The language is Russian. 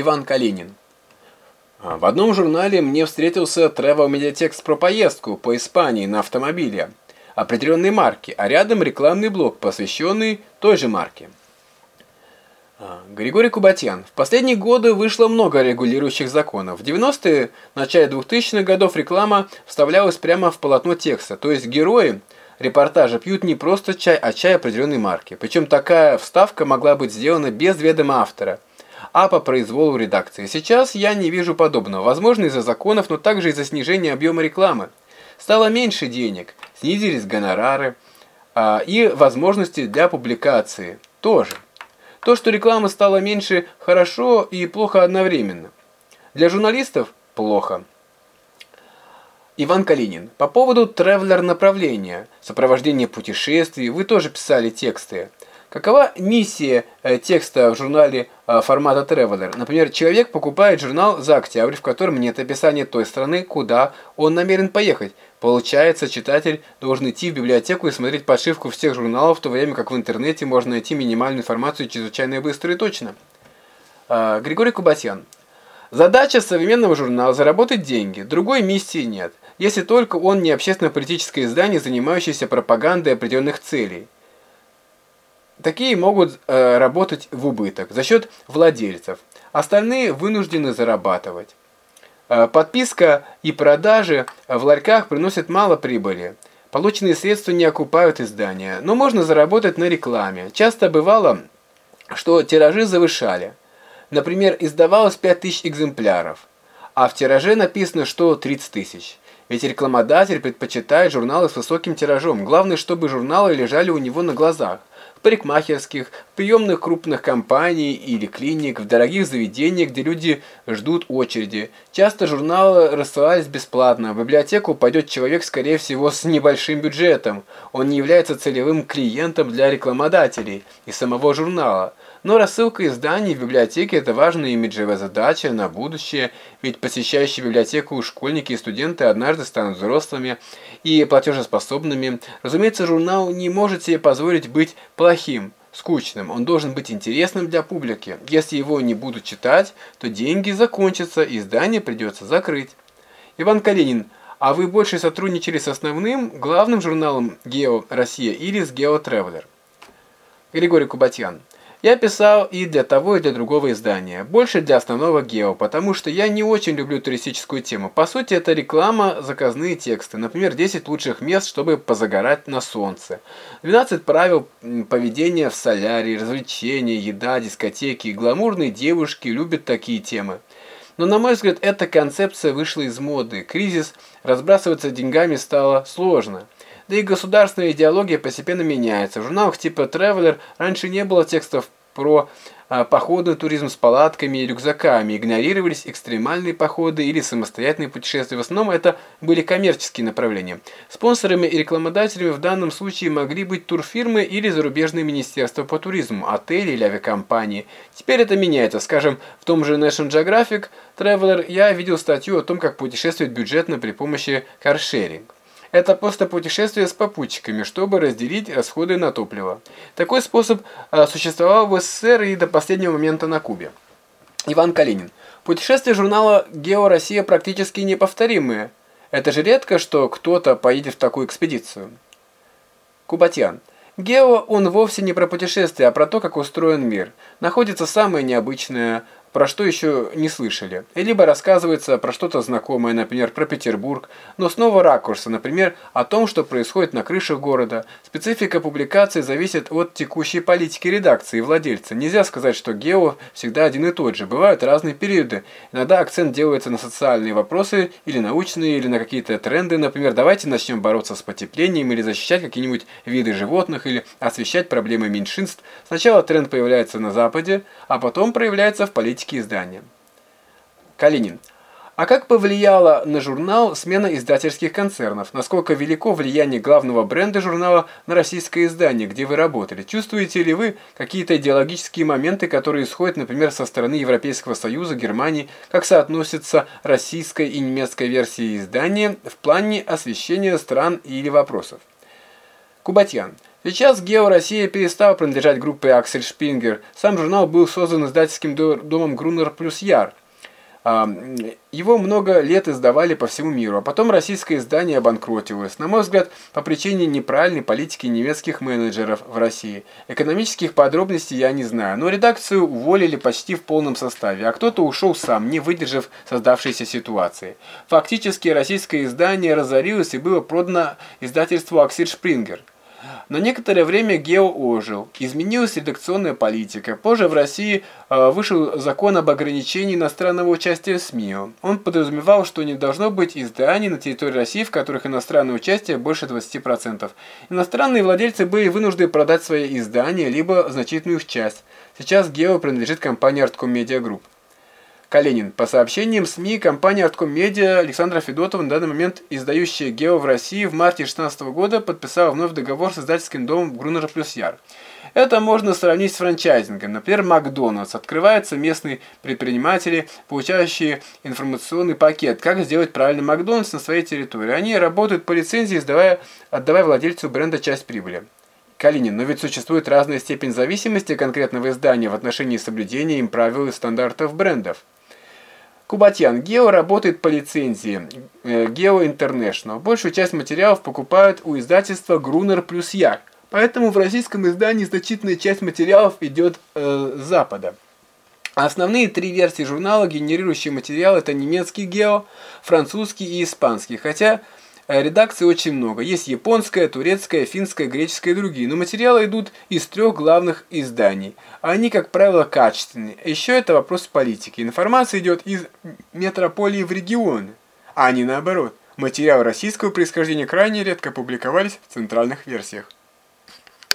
Иван Калинин. А, в одном журнале мне встретился travel медиатекст про поездку по Испании на автомобиле определенной марки, а рядом рекламный блок, посвященный той же марке. А, Григорий Кубатьян. В последние годы вышло много регулирующих законов. В 90-е, начале 2000-х годов реклама вставлялась прямо в полотно текста, то есть герои репортажа пьют не просто чай, а чай определенной марки. Причем такая вставка могла быть сделана без ведома автора – а по произволу редакции. Сейчас я не вижу подобного. Возможно, из-за законов, но также из-за снижения объема рекламы. Стало меньше денег, снизились гонорары а, и возможности для публикации тоже. То, что реклама стала меньше, хорошо и плохо одновременно. Для журналистов – плохо. Иван Калинин. По поводу тревелер направления, сопровождения путешествий, вы тоже писали тексты. Какова миссия э, текста в журнале э, формата Traveler? Например, человек покупает журнал за октябрь, в котором нет описания той страны, куда он намерен поехать. Получается, читатель должен идти в библиотеку и смотреть подшивку всех журналов, в то время как в интернете можно найти минимальную информацию чрезвычайно быстро и точно. Э, Григорий Кубатьян. Задача современного журнала – заработать деньги. Другой миссии нет, если только он не общественно-политическое издание, занимающееся пропагандой определенных целей. Такие могут э, работать в убыток за счет владельцев. Остальные вынуждены зарабатывать. Э, подписка и продажи в ларьках приносят мало прибыли. Полученные средства не окупают издания, но можно заработать на рекламе. Часто бывало, что тиражи завышали. Например, издавалось 5000 экземпляров, а в тираже написано, что 30 тысяч. Ведь рекламодатель предпочитает журналы с высоким тиражом. Главное, чтобы журналы лежали у него на глазах парикмахерских, приемных крупных компаний или клиник, в дорогих заведениях, где люди ждут очереди. Часто журналы рассылались бесплатно. В библиотеку пойдет человек, скорее всего, с небольшим бюджетом. Он не является целевым клиентом для рекламодателей и самого журнала. Но рассылка изданий в библиотеке – это важная имиджевая задача на будущее, ведь посещающие библиотеку школьники и студенты однажды станут взрослыми и платежеспособными. Разумеется, журнал не может себе позволить быть плохим, скучным. Он должен быть интересным для публики. Если его не будут читать, то деньги закончатся и издание придется закрыть. Иван Калинин, а вы больше сотрудничали с основным, главным журналом «Гео Россия» или с «Гео Тревелер»? Григорий Кубатьян. Я писал и для того, и для другого издания. Больше для основного гео, потому что я не очень люблю туристическую тему. По сути, это реклама, заказные тексты. Например, 10 лучших мест, чтобы позагорать на солнце. 12 правил поведения в солярии, развлечения, еда, дискотеки. Гламурные девушки любят такие темы. Но, на мой взгляд, эта концепция вышла из моды. Кризис, разбрасываться деньгами стало сложно. Да и государственная идеология постепенно меняется. В журналах типа Traveler раньше не было текстов про а, походный туризм с палатками и рюкзаками, игнорировались экстремальные походы или самостоятельные путешествия. В основном это были коммерческие направления. Спонсорами и рекламодателями в данном случае могли быть турфирмы или зарубежные министерства по туризму, отели или авиакомпании. Теперь это меняется. Скажем, в том же National Geographic Traveler я видел статью о том, как путешествовать бюджетно при помощи каршеринг. Это просто путешествие с попутчиками, чтобы разделить расходы на топливо. Такой способ а, существовал в СССР и до последнего момента на Кубе. Иван Калинин. Путешествия журнала «Гео Россия» практически неповторимые. Это же редко, что кто-то поедет в такую экспедицию. Кубатьян. Гео, он вовсе не про путешествия, а про то, как устроен мир. Находится самое необычное, про что еще не слышали. Либо рассказывается про что-то знакомое, например, про Петербург, но снова ракурса, например, о том, что происходит на крышах города. Специфика публикации зависит от текущей политики редакции и владельца. Нельзя сказать, что гео всегда один и тот же. Бывают разные периоды. Иногда акцент делается на социальные вопросы, или научные, или на какие-то тренды. Например, давайте начнем бороться с потеплением, или защищать какие-нибудь виды животных, или освещать проблемы меньшинств. Сначала тренд появляется на Западе, а потом проявляется в политике периодические издания. Калинин. А как повлияла на журнал смена издательских концернов? Насколько велико влияние главного бренда журнала на российское издание, где вы работали? Чувствуете ли вы какие-то идеологические моменты, которые исходят, например, со стороны Европейского Союза, Германии? Как соотносятся российская и немецкая версии издания в плане освещения стран или вопросов? Кубатьян. Сейчас «Гео Россия» перестал принадлежать группе «Аксель Шпингер». Сам журнал был создан издательским домом «Грунер плюс Яр». Его много лет издавали по всему миру, а потом российское издание обанкротилось. На мой взгляд, по причине неправильной политики немецких менеджеров в России. Экономических подробностей я не знаю, но редакцию уволили почти в полном составе, а кто-то ушел сам, не выдержав создавшейся ситуации. Фактически российское издание разорилось и было продано издательству «Аксель Шпрингер». На некоторое время Гео ожил, изменилась редакционная политика. Позже в России э, вышел закон об ограничении иностранного участия в СМИ. Он подразумевал, что не должно быть изданий на территории России, в которых иностранное участие больше 20%. Иностранные владельцы были вынуждены продать свои издания, либо значительную их часть. Сейчас Гео принадлежит компании Artcom Media Group. Калинин. По сообщениям СМИ, компания Артком Медиа Александра Федотова, на данный момент издающая «Гео» в России, в марте 2016 года подписала вновь договор с издательским домом Грунер плюс Яр. Это можно сравнить с франчайзингом. Например, Макдональдс. Открываются местные предприниматели, получающие информационный пакет, как сделать правильный Макдональдс на своей территории. Они работают по лицензии, сдавая, отдавая владельцу бренда часть прибыли. Калинин, но ведь существует разная степень зависимости конкретного издания в отношении соблюдения им правил и стандартов брендов. Кубатьян. Гео работает по лицензии э, Гео International. Большую часть материалов покупают у издательства Грунер плюс Як. Поэтому в российском издании значительная часть материалов идет э, с Запада. Основные три версии журнала, генерирующие материал, это немецкий Гео, французский и испанский. Хотя редакций очень много. Есть японская, турецкая, финская, греческая и другие. Но материалы идут из трех главных изданий. Они, как правило, качественные. Еще это вопрос политики. Информация идет из метрополии в регионы, а не наоборот. Материалы российского происхождения крайне редко публиковались в центральных версиях.